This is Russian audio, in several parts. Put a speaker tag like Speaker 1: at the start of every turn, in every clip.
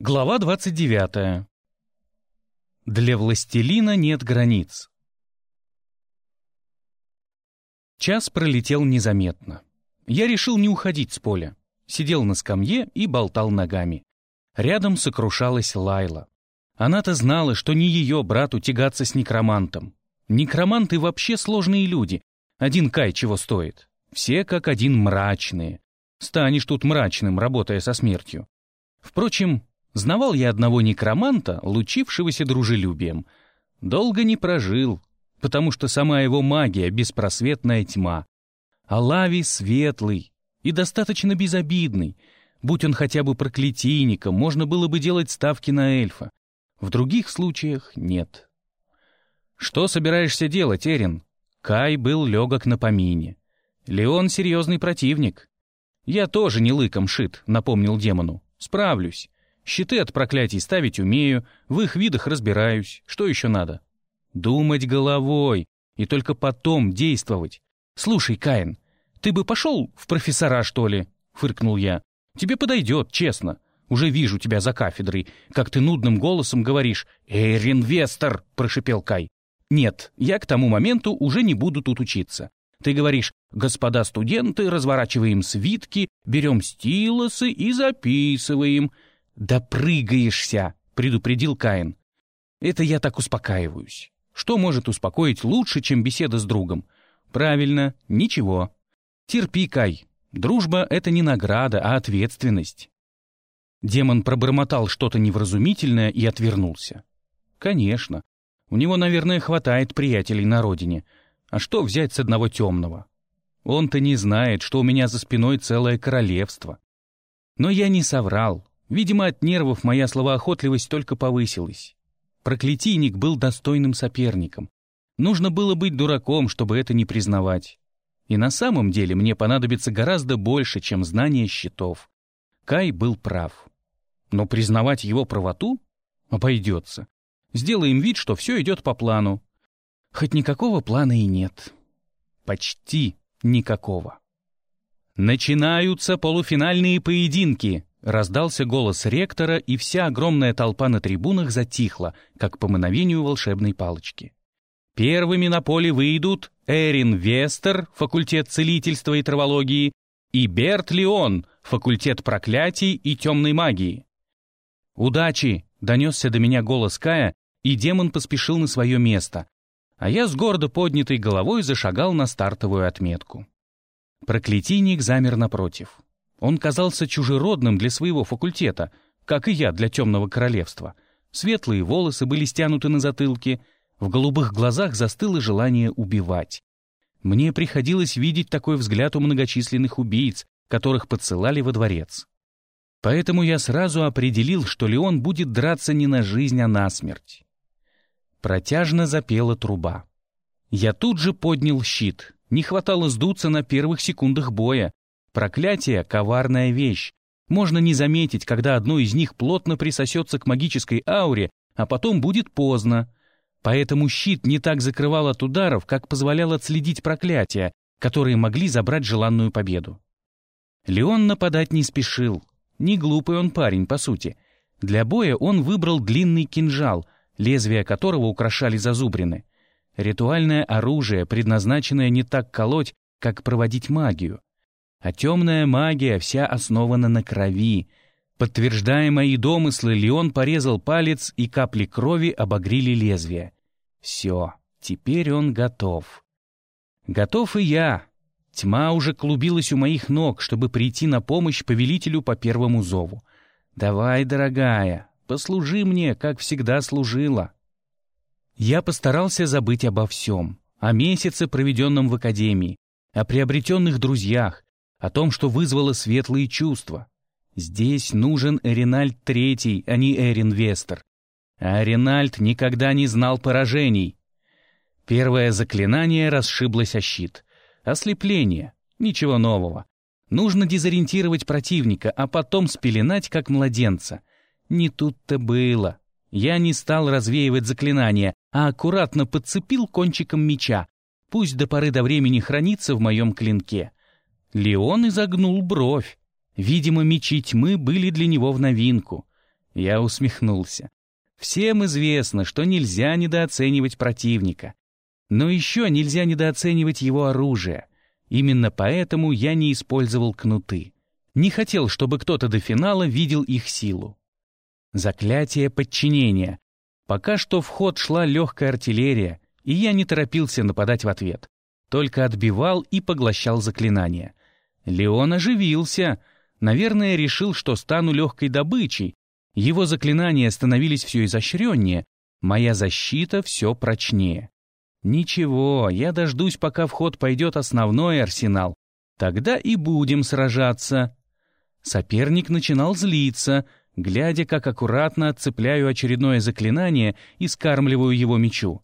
Speaker 1: Глава 29. Для властелина нет границ. Час пролетел незаметно. Я решил не уходить с поля. Сидел на скамье и болтал ногами. Рядом сокрушалась Лайла. Она-то знала, что не ее брату тягаться с некромантом. Некроманты вообще сложные люди. Один Кай чего стоит. Все как один мрачные. Станешь тут мрачным, работая со смертью. Впрочем, Знавал я одного некроманта, лучившегося дружелюбием. Долго не прожил, потому что сама его магия — беспросветная тьма. А Лави светлый и достаточно безобидный. Будь он хотя бы проклятийником, можно было бы делать ставки на эльфа. В других случаях нет. «Что собираешься делать, Эрин?» Кай был легок на помине. «Леон — серьезный противник». «Я тоже не лыком шит», — напомнил демону. «Справлюсь. Щиты от проклятий ставить умею, в их видах разбираюсь. Что еще надо? Думать головой и только потом действовать. Слушай, Каин, ты бы пошел в профессора, что ли? Фыркнул я. Тебе подойдет, честно. Уже вижу тебя за кафедрой, как ты нудным голосом говоришь «Эрин Вестер!» — прошипел Кай. «Нет, я к тому моменту уже не буду тут учиться. Ты говоришь, господа студенты, разворачиваем свитки, берем стилосы и записываем. «Допрыгаешься!» — предупредил Каин. «Это я так успокаиваюсь. Что может успокоить лучше, чем беседа с другом? Правильно, ничего. Терпи, Кай. Дружба — это не награда, а ответственность». Демон пробормотал что-то невразумительное и отвернулся. «Конечно. У него, наверное, хватает приятелей на родине. А что взять с одного темного? Он-то не знает, что у меня за спиной целое королевство. Но я не соврал. Видимо, от нервов моя словоохотливость только повысилась. Проклятийник был достойным соперником. Нужно было быть дураком, чтобы это не признавать. И на самом деле мне понадобится гораздо больше, чем знание счетов. Кай был прав. Но признавать его правоту обойдется. Сделаем вид, что все идет по плану. Хоть никакого плана и нет. Почти никакого. Начинаются полуфинальные поединки. Раздался голос ректора, и вся огромная толпа на трибунах затихла, как по мановению волшебной палочки. Первыми на поле выйдут Эрин Вестер, факультет целительства и травологии, и Берт Леон, факультет проклятий и темной магии. «Удачи!» — донесся до меня голос Кая, и демон поспешил на свое место, а я с гордо поднятой головой зашагал на стартовую отметку. Проклятийник замер напротив. Он казался чужеродным для своего факультета, как и я для темного королевства. Светлые волосы были стянуты на затылке, в голубых глазах застыло желание убивать. Мне приходилось видеть такой взгляд у многочисленных убийц, которых подсылали во дворец. Поэтому я сразу определил, что Леон будет драться не на жизнь, а на смерть. Протяжно запела труба. Я тут же поднял щит. Не хватало сдуться на первых секундах боя, Проклятие — коварная вещь. Можно не заметить, когда одно из них плотно присосется к магической ауре, а потом будет поздно. Поэтому щит не так закрывал от ударов, как позволял отследить проклятия, которые могли забрать желанную победу. Леон нападать не спешил. Не глупый он парень, по сути. Для боя он выбрал длинный кинжал, лезвия которого украшали зазубрины. Ритуальное оружие, предназначенное не так колоть, как проводить магию. А темная магия вся основана на крови. Подтверждая мои домыслы, Леон порезал палец, и капли крови обогрили лезвие. Все, теперь он готов. Готов и я. Тьма уже клубилась у моих ног, чтобы прийти на помощь повелителю по первому зову. «Давай, дорогая, послужи мне, как всегда служила». Я постарался забыть обо всем. О месяце, проведенном в академии, о приобретенных друзьях, о том, что вызвало светлые чувства. Здесь нужен Эринальд Третий, а не Эрин Вестер. А Эринальд никогда не знал поражений. Первое заклинание расшиблось о щит. Ослепление. Ничего нового. Нужно дезориентировать противника, а потом спеленать, как младенца. Не тут-то было. Я не стал развеивать заклинание, а аккуратно подцепил кончиком меча. Пусть до поры до времени хранится в моем клинке. Леон изогнул бровь. Видимо, мечи тьмы были для него в новинку. Я усмехнулся. Всем известно, что нельзя недооценивать противника. Но еще нельзя недооценивать его оружие. Именно поэтому я не использовал кнуты. Не хотел, чтобы кто-то до финала видел их силу. Заклятие подчинения. Пока что в ход шла легкая артиллерия, и я не торопился нападать в ответ. Только отбивал и поглощал заклинания. Леон оживился. Наверное, решил, что стану легкой добычей. Его заклинания становились все изощреннее, моя защита все прочнее. Ничего, я дождусь, пока в ход пойдет основной арсенал. Тогда и будем сражаться. Соперник начинал злиться, глядя, как аккуратно отцепляю очередное заклинание и скармливаю его мечу.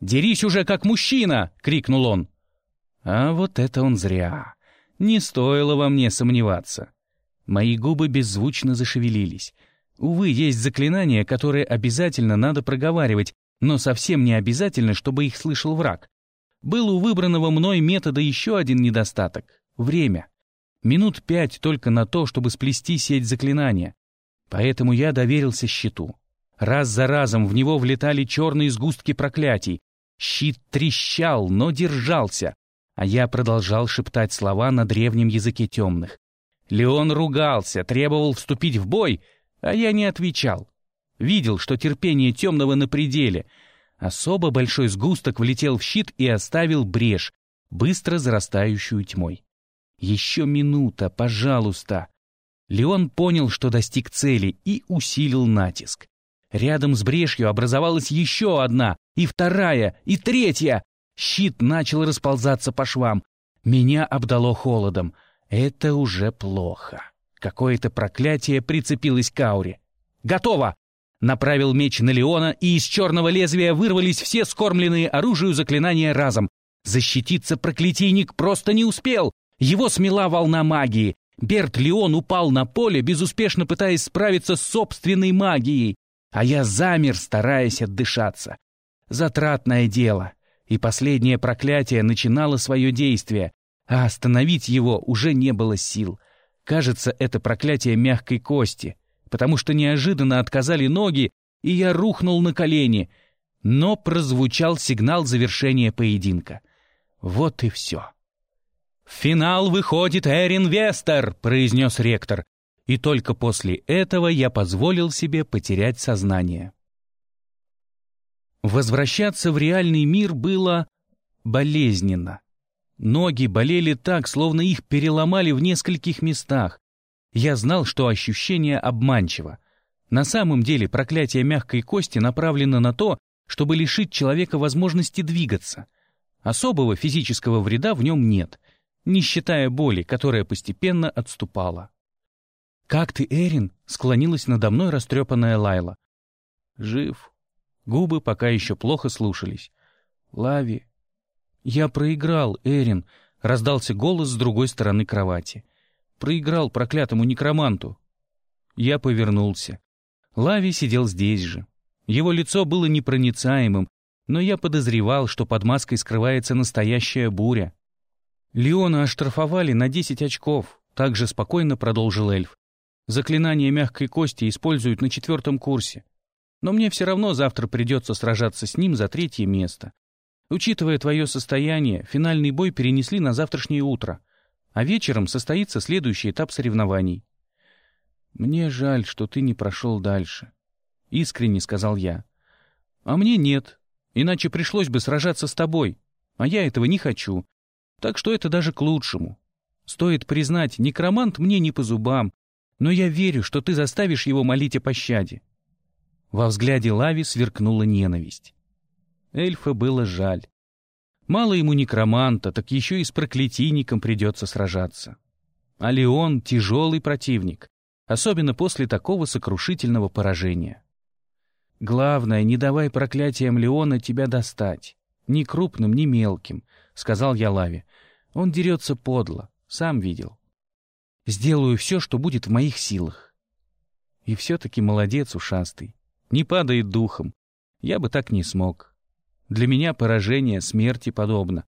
Speaker 1: «Дерись уже, как мужчина!» — крикнул он. А вот это он зря. Не стоило во мне сомневаться. Мои губы беззвучно зашевелились. Увы, есть заклинания, которые обязательно надо проговаривать, но совсем не обязательно, чтобы их слышал враг. Был у выбранного мной метода еще один недостаток — время. Минут пять только на то, чтобы сплести сеть заклинания. Поэтому я доверился щиту. Раз за разом в него влетали черные сгустки проклятий. Щит трещал, но держался, а я продолжал шептать слова на древнем языке темных. Леон ругался, требовал вступить в бой, а я не отвечал. Видел, что терпение темного на пределе. Особо большой сгусток влетел в щит и оставил брешь, быстро зарастающую тьмой. Еще минута, пожалуйста. Леон понял, что достиг цели, и усилил натиск. Рядом с брешью образовалась еще одна, и вторая, и третья. Щит начал расползаться по швам. Меня обдало холодом. Это уже плохо. Какое-то проклятие прицепилось к ауре. «Готово!» Направил меч на Леона, и из черного лезвия вырвались все скормленные оружию заклинания разом. Защититься проклятийник просто не успел. Его смела волна магии. Берт Леон упал на поле, безуспешно пытаясь справиться с собственной магией. А я замер, стараясь отдышаться. Затратное дело. И последнее проклятие начинало свое действие, а остановить его уже не было сил. Кажется, это проклятие мягкой кости — потому что неожиданно отказали ноги, и я рухнул на колени. Но прозвучал сигнал завершения поединка. Вот и все. «В финал выходит Эрин Вестер», — произнес ректор. И только после этого я позволил себе потерять сознание. Возвращаться в реальный мир было болезненно. Ноги болели так, словно их переломали в нескольких местах. Я знал, что ощущение обманчиво. На самом деле проклятие мягкой кости направлено на то, чтобы лишить человека возможности двигаться. Особого физического вреда в нем нет, не считая боли, которая постепенно отступала. «Как ты, Эрин?» — склонилась надо мной растрепанная Лайла. «Жив». Губы пока еще плохо слушались. «Лави». «Я проиграл, Эрин», — раздался голос с другой стороны кровати. Проиграл проклятому некроманту. Я повернулся. Лави сидел здесь же. Его лицо было непроницаемым, но я подозревал, что под маской скрывается настоящая буря. Леона оштрафовали на 10 очков, также спокойно продолжил эльф. Заклинание мягкой кости используют на четвертом курсе. Но мне все равно завтра придется сражаться с ним за третье место. Учитывая твое состояние, финальный бой перенесли на завтрашнее утро а вечером состоится следующий этап соревнований. «Мне жаль, что ты не прошел дальше», — искренне сказал я. «А мне нет, иначе пришлось бы сражаться с тобой, а я этого не хочу, так что это даже к лучшему. Стоит признать, некромант мне не по зубам, но я верю, что ты заставишь его молить о пощаде». Во взгляде Лави сверкнула ненависть. Эльфа было жаль. Мало ему некроманта, так еще и с проклятийником придется сражаться. А Леон — тяжелый противник, особенно после такого сокрушительного поражения. «Главное, не давай проклятиям Леона тебя достать. Ни крупным, ни мелким», — сказал я Лаве. «Он дерется подло, сам видел. Сделаю все, что будет в моих силах». И все-таки молодец ушастый. Не падает духом. Я бы так не смог. Для меня поражение смерти подобно.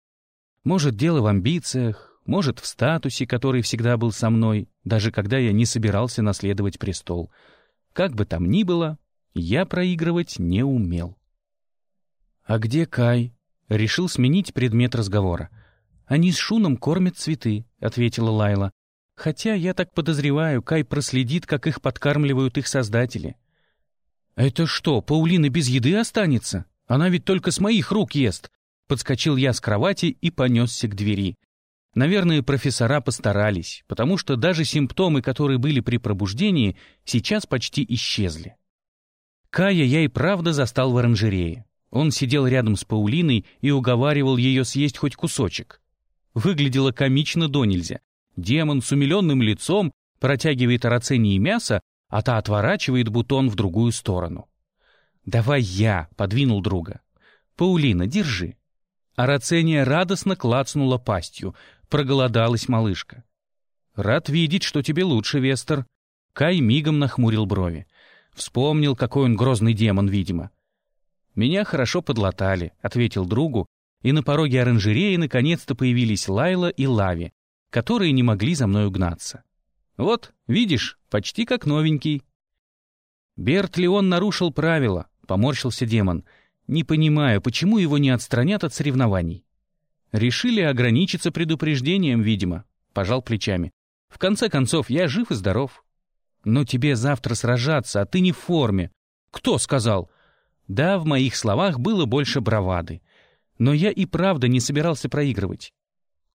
Speaker 1: Может, дело в амбициях, может, в статусе, который всегда был со мной, даже когда я не собирался наследовать престол. Как бы там ни было, я проигрывать не умел. «А где Кай?» — решил сменить предмет разговора. «Они с Шуном кормят цветы», — ответила Лайла. «Хотя, я так подозреваю, Кай проследит, как их подкармливают их создатели». «Это что, Паулина без еды останется? Она ведь только с моих рук ест!» Подскочил я с кровати и понесся к двери. Наверное, профессора постарались, потому что даже симптомы, которые были при пробуждении, сейчас почти исчезли. Кая я и правда застал в оранжерее. Он сидел рядом с Паулиной и уговаривал ее съесть хоть кусочек. Выглядело комично до нельзя. Демон с умиленным лицом протягивает Арацении мясо, а та отворачивает бутон в другую сторону. «Давай я», — подвинул друга. «Паулина, держи». Арацения радостно клацнула пастью. Проголодалась малышка. «Рад видеть, что тебе лучше, Вестер». Кай мигом нахмурил брови. Вспомнил, какой он грозный демон, видимо. «Меня хорошо подлатали», — ответил другу, и на пороге оранжереи наконец-то появились Лайла и Лави, которые не могли за мной угнаться. «Вот, видишь, почти как новенький». Берт Леон нарушил правила, поморщился демон. «Не понимаю, почему его не отстранят от соревнований?» «Решили ограничиться предупреждением, видимо», — пожал плечами. «В конце концов, я жив и здоров». «Но тебе завтра сражаться, а ты не в форме». «Кто сказал?» Да, в моих словах было больше бравады. Но я и правда не собирался проигрывать.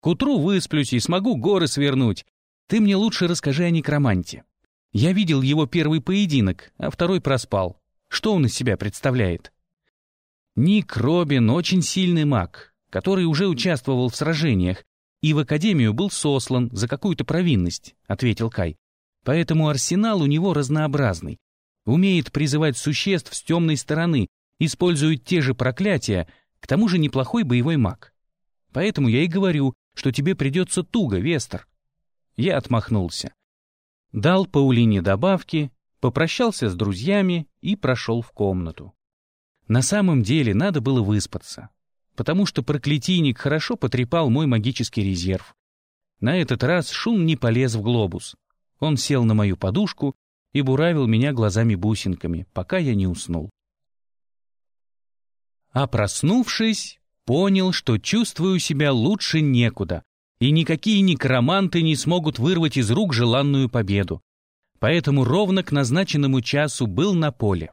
Speaker 1: К утру высплюсь и смогу горы свернуть. Ты мне лучше расскажи о некроманте. Я видел его первый поединок, а второй проспал. Что он из себя представляет? Ник Робин очень сильный маг, который уже участвовал в сражениях и в академию был сослан за какую-то провинность, ответил Кай. Поэтому арсенал у него разнообразный. Умеет призывать существ с темной стороны, использует те же проклятия, к тому же неплохой боевой маг. Поэтому я и говорю, что тебе придется туго, Вестер. Я отмахнулся. Дал Паулине добавки, попрощался с друзьями и прошел в комнату. На самом деле надо было выспаться, потому что проклятийник хорошо потрепал мой магический резерв. На этот раз шум не полез в глобус. Он сел на мою подушку и буравил меня глазами-бусинками, пока я не уснул. А проснувшись, понял, что чувствую себя лучше некуда, и никакие некроманты не смогут вырвать из рук желанную победу. Поэтому ровно к назначенному часу был на поле.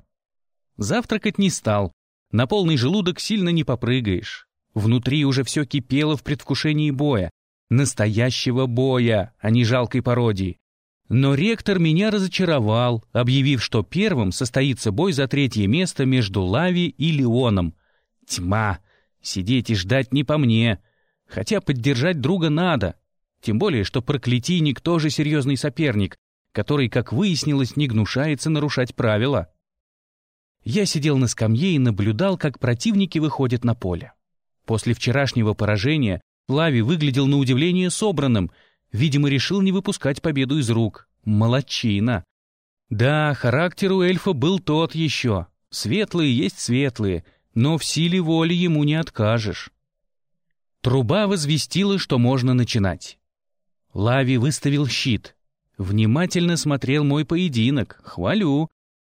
Speaker 1: Завтракать не стал, на полный желудок сильно не попрыгаешь. Внутри уже все кипело в предвкушении боя. Настоящего боя, а не жалкой пародии. Но ректор меня разочаровал, объявив, что первым состоится бой за третье место между Лави и Леоном. Тьма! Сидеть и ждать не по мне. Хотя поддержать друга надо. Тем более, что проклятийник тоже серьезный соперник, который, как выяснилось, не гнушается нарушать правила. Я сидел на скамье и наблюдал, как противники выходят на поле. После вчерашнего поражения Лави выглядел на удивление собранным — Видимо, решил не выпускать победу из рук. Молодчина. Да, характер у эльфа был тот еще. Светлые есть светлые, но в силе воли ему не откажешь. Труба возвестила, что можно начинать. Лави выставил щит. Внимательно смотрел мой поединок, хвалю.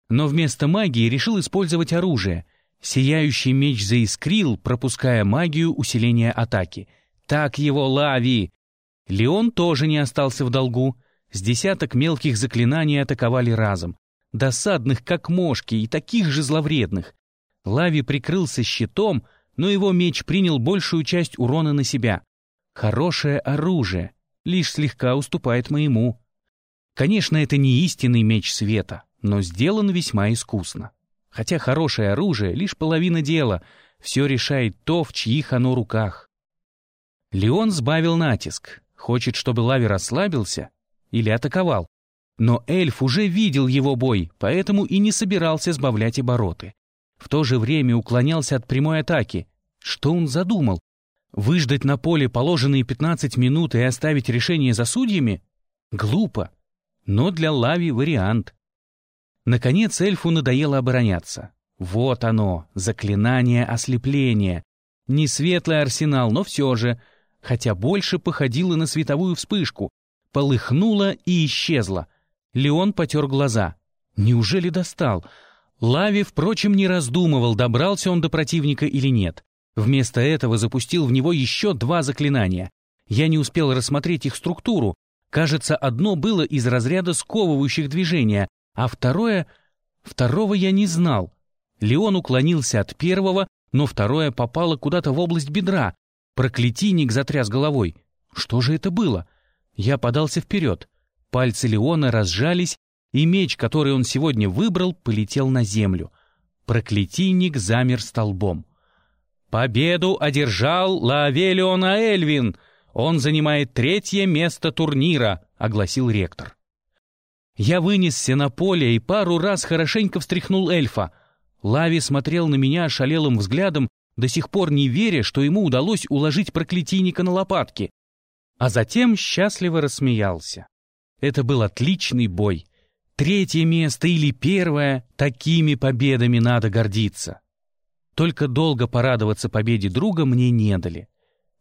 Speaker 1: Но вместо магии решил использовать оружие. Сияющий меч заискрил, пропуская магию усиления атаки. Так его Лави! Леон тоже не остался в долгу. С десяток мелких заклинаний атаковали разом. Досадных, как мошки, и таких же зловредных. Лави прикрылся щитом, но его меч принял большую часть урона на себя. Хорошее оружие, лишь слегка уступает моему. Конечно, это не истинный меч света, но сделан весьма искусно. Хотя хорошее оружие — лишь половина дела, все решает то, в чьих оно руках. Леон сбавил натиск, Хочет, чтобы Лави расслабился или атаковал. Но эльф уже видел его бой, поэтому и не собирался сбавлять обороты. В то же время уклонялся от прямой атаки. Что он задумал? Выждать на поле положенные 15 минут и оставить решение за судьями? Глупо. Но для Лави вариант. Наконец эльфу надоело обороняться. Вот оно, заклинание ослепления. Не светлый арсенал, но все же — хотя больше походила на световую вспышку, полыхнула и исчезла. Леон потер глаза. Неужели достал? Лави, впрочем, не раздумывал, добрался он до противника или нет. Вместо этого запустил в него еще два заклинания. Я не успел рассмотреть их структуру. Кажется, одно было из разряда сковывающих движения, а второе... Второго я не знал. Леон уклонился от первого, но второе попало куда-то в область бедра. Проклятийник затряс головой. Что же это было? Я подался вперед. Пальцы Леона разжались, и меч, который он сегодня выбрал, полетел на землю. Проклятийник замер столбом. «Победу одержал Лавелиона Эльвин! Он занимает третье место турнира», — огласил ректор. Я вынесся на поле и пару раз хорошенько встряхнул эльфа. Лави смотрел на меня ошалелым взглядом, до сих пор не веря, что ему удалось уложить проклятийника на лопатки. А затем счастливо рассмеялся. Это был отличный бой. Третье место или первое, такими победами надо гордиться. Только долго порадоваться победе друга мне не дали.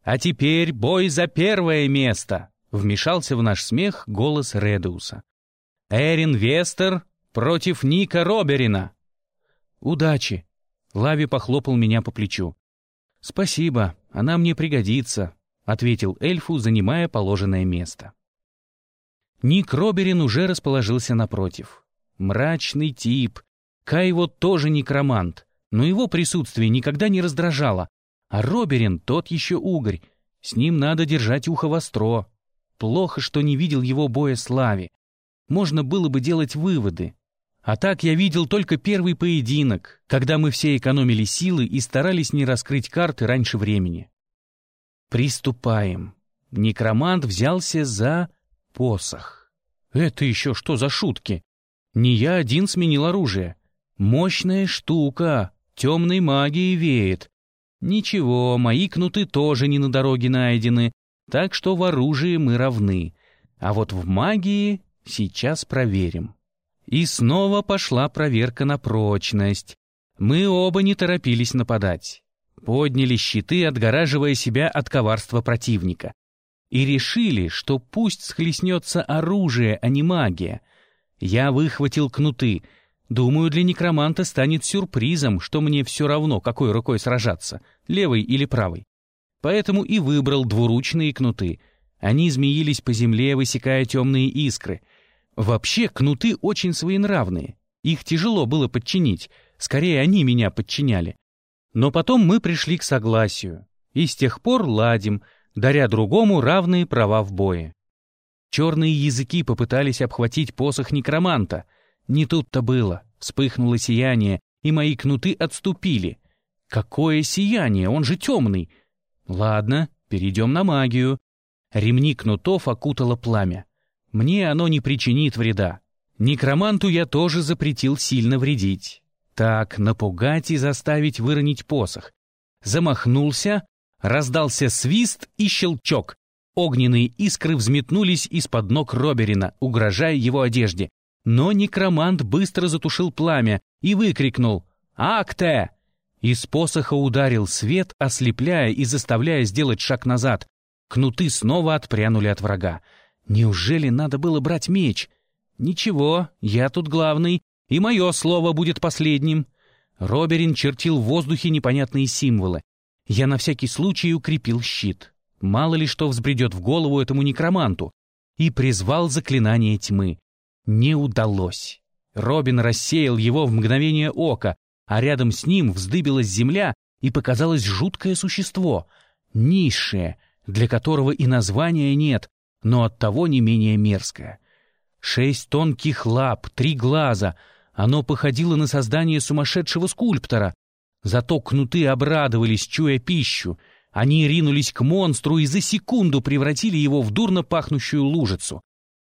Speaker 1: «А теперь бой за первое место!» — вмешался в наш смех голос Редеуса. «Эрин Вестер против Ника Роберина!» «Удачи!» — Лави похлопал меня по плечу. «Спасибо, она мне пригодится», — ответил эльфу, занимая положенное место. Ник Роберин уже расположился напротив. Мрачный тип. Кай вот тоже некромант, но его присутствие никогда не раздражало. А Роберин тот еще угорь. С ним надо держать ухо востро. Плохо, что не видел его боя славе. Можно было бы делать выводы. А так я видел только первый поединок, когда мы все экономили силы и старались не раскрыть карты раньше времени. Приступаем. Некромант взялся за посох. Это еще что за шутки? Не я один сменил оружие. Мощная штука, темной магией веет. Ничего, мои кнуты тоже не на дороге найдены, так что в оружии мы равны. А вот в магии сейчас проверим. И снова пошла проверка на прочность. Мы оба не торопились нападать. Подняли щиты, отгораживая себя от коварства противника и решили, что пусть схлестнется оружие, а не магия. Я выхватил кнуты. Думаю, для некроманта станет сюрпризом, что мне все равно, какой рукой сражаться, левой или правой. Поэтому и выбрал двуручные кнуты. Они змеились по земле, высекая темные искры. Вообще, кнуты очень своенравные. Их тяжело было подчинить, скорее они меня подчиняли. Но потом мы пришли к согласию. И с тех пор ладим — даря другому равные права в бое. Черные языки попытались обхватить посох некроманта. Не тут-то было. Вспыхнуло сияние, и мои кнуты отступили. Какое сияние, он же темный. Ладно, перейдем на магию. Ремни кнутов окутало пламя. Мне оно не причинит вреда. Некроманту я тоже запретил сильно вредить. Так, напугать и заставить выронить посох. Замахнулся, Раздался свист и щелчок. Огненные искры взметнулись из-под ног Роберина, угрожая его одежде. Но некромант быстро затушил пламя и выкрикнул «Акте!». Из посоха ударил свет, ослепляя и заставляя сделать шаг назад. Кнуты снова отпрянули от врага. Неужели надо было брать меч? Ничего, я тут главный, и мое слово будет последним. Роберин чертил в воздухе непонятные символы. Я на всякий случай укрепил щит. Мало ли что взбредет в голову этому некроманту. И призвал заклинание тьмы. Не удалось. Робин рассеял его в мгновение ока, а рядом с ним вздыбилась земля и показалось жуткое существо, низшее, для которого и названия нет, но оттого не менее мерзкое. Шесть тонких лап, три глаза. Оно походило на создание сумасшедшего скульптора, Зато кнуты обрадовались, чуя пищу. Они ринулись к монстру и за секунду превратили его в дурно пахнущую лужицу.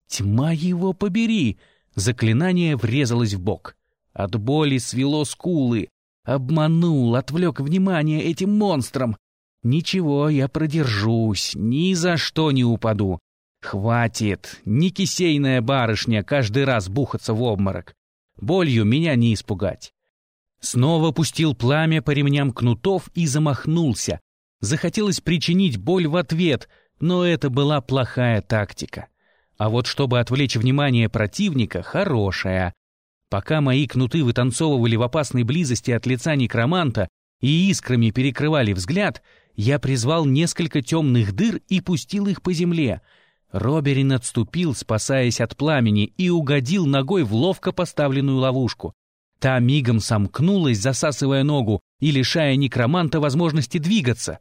Speaker 1: «Тьма его побери!» Заклинание врезалось в бок. От боли свело скулы. Обманул, отвлек внимание этим монстром. Ничего, я продержусь, ни за что не упаду. Хватит, не кисейная барышня каждый раз бухаться в обморок. Болью меня не испугать. Снова пустил пламя по ремням кнутов и замахнулся. Захотелось причинить боль в ответ, но это была плохая тактика. А вот чтобы отвлечь внимание противника, хорошая. Пока мои кнуты вытанцовывали в опасной близости от лица некроманта и искрами перекрывали взгляд, я призвал несколько темных дыр и пустил их по земле. Роберин отступил, спасаясь от пламени, и угодил ногой в ловко поставленную ловушку. Та мигом сомкнулась, засасывая ногу и лишая некроманта возможности двигаться.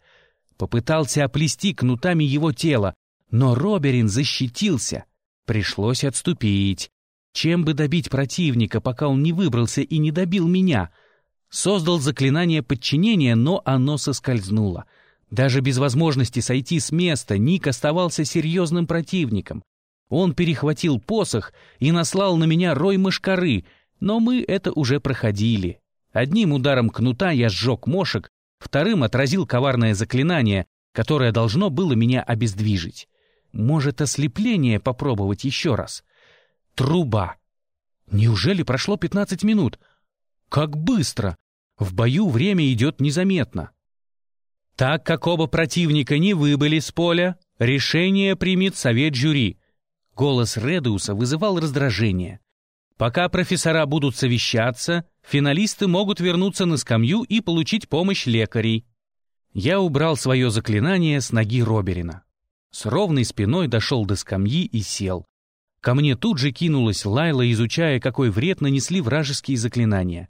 Speaker 1: Попытался оплести кнутами его тело, но Роберин защитился. Пришлось отступить. Чем бы добить противника, пока он не выбрался и не добил меня? Создал заклинание подчинения, но оно соскользнуло. Даже без возможности сойти с места Ник оставался серьезным противником. Он перехватил посох и наслал на меня рой мышкары, но мы это уже проходили. Одним ударом кнута я сжег мошек, вторым отразил коварное заклинание, которое должно было меня обездвижить. Может, ослепление попробовать еще раз? Труба. Неужели прошло 15 минут? Как быстро! В бою время идет незаметно. Так как оба противника не выбыли с поля, решение примет совет жюри. Голос Редуса вызывал раздражение. Пока профессора будут совещаться, финалисты могут вернуться на скамью и получить помощь лекарей. Я убрал свое заклинание с ноги Роберина. С ровной спиной дошел до скамьи и сел. Ко мне тут же кинулась Лайла, изучая, какой вред нанесли вражеские заклинания.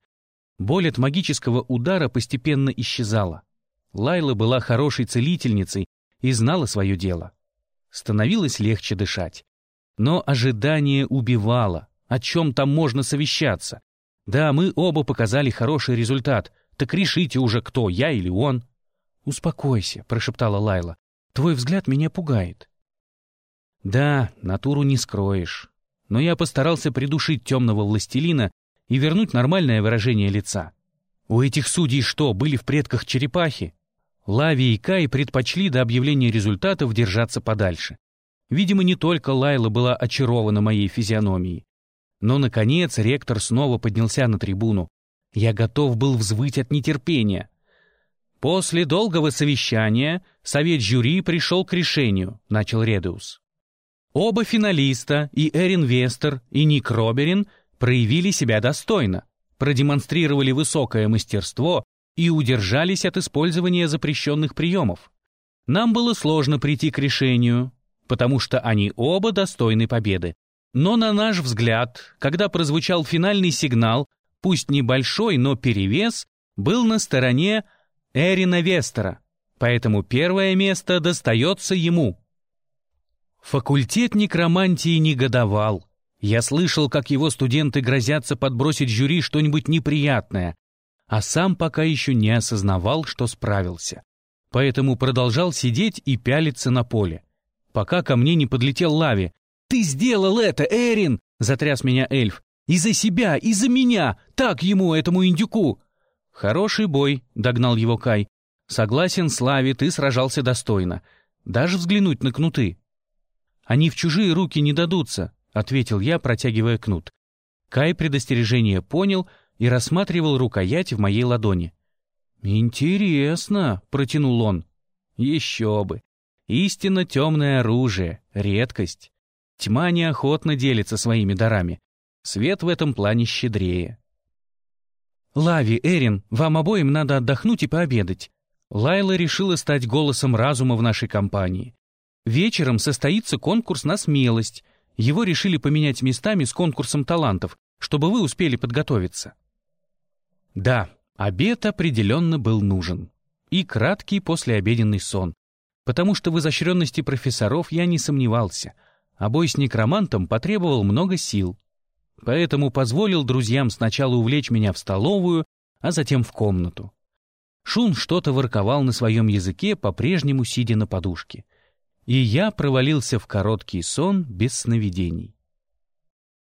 Speaker 1: Боль от магического удара постепенно исчезала. Лайла была хорошей целительницей и знала свое дело. Становилось легче дышать. Но ожидание убивало. О чем там можно совещаться? Да, мы оба показали хороший результат. Так решите уже, кто, я или он. «Успокойся», — прошептала Лайла. «Твой взгляд меня пугает». Да, натуру не скроешь. Но я постарался придушить темного властелина и вернуть нормальное выражение лица. У этих судей что, были в предках черепахи? Лави и Кай предпочли до объявления результатов держаться подальше. Видимо, не только Лайла была очарована моей физиономией. Но, наконец, ректор снова поднялся на трибуну. Я готов был взвыть от нетерпения. После долгого совещания совет жюри пришел к решению, начал Редеус. Оба финалиста, и Эрин Вестер, и Ник Роберин, проявили себя достойно, продемонстрировали высокое мастерство и удержались от использования запрещенных приемов. Нам было сложно прийти к решению, потому что они оба достойны победы. Но на наш взгляд, когда прозвучал финальный сигнал, пусть небольшой, но перевес, был на стороне Эрина Вестера, поэтому первое место достается ему. Факультет некромантии негодовал. Я слышал, как его студенты грозятся подбросить жюри что-нибудь неприятное, а сам пока еще не осознавал, что справился. Поэтому продолжал сидеть и пялиться на поле. Пока ко мне не подлетел Лави. «Ты сделал это, Эрин!» — затряс меня эльф. «И за себя, и за меня! Так ему, этому индюку!» «Хороший бой», — догнал его Кай. «Согласен с Лави, ты сражался достойно. Даже взглянуть на кнуты». Они в чужие руки не дадутся», — ответил я, протягивая кнут. Кай предостережение понял и рассматривал рукоять в моей ладони. «Интересно», — протянул он. «Еще бы. Истинно темное оружие, редкость. Тьма неохотно делится своими дарами. Свет в этом плане щедрее». «Лави, Эрин, вам обоим надо отдохнуть и пообедать». Лайла решила стать голосом разума в нашей компании. Вечером состоится конкурс на смелость. Его решили поменять местами с конкурсом талантов, чтобы вы успели подготовиться. Да, обед определенно был нужен. И краткий послеобеденный сон. Потому что в изощренности профессоров я не сомневался, а бой с некромантом потребовал много сил. Поэтому позволил друзьям сначала увлечь меня в столовую, а затем в комнату. Шун что-то ворковал на своем языке, по-прежнему сидя на подушке и я провалился в короткий сон без сновидений.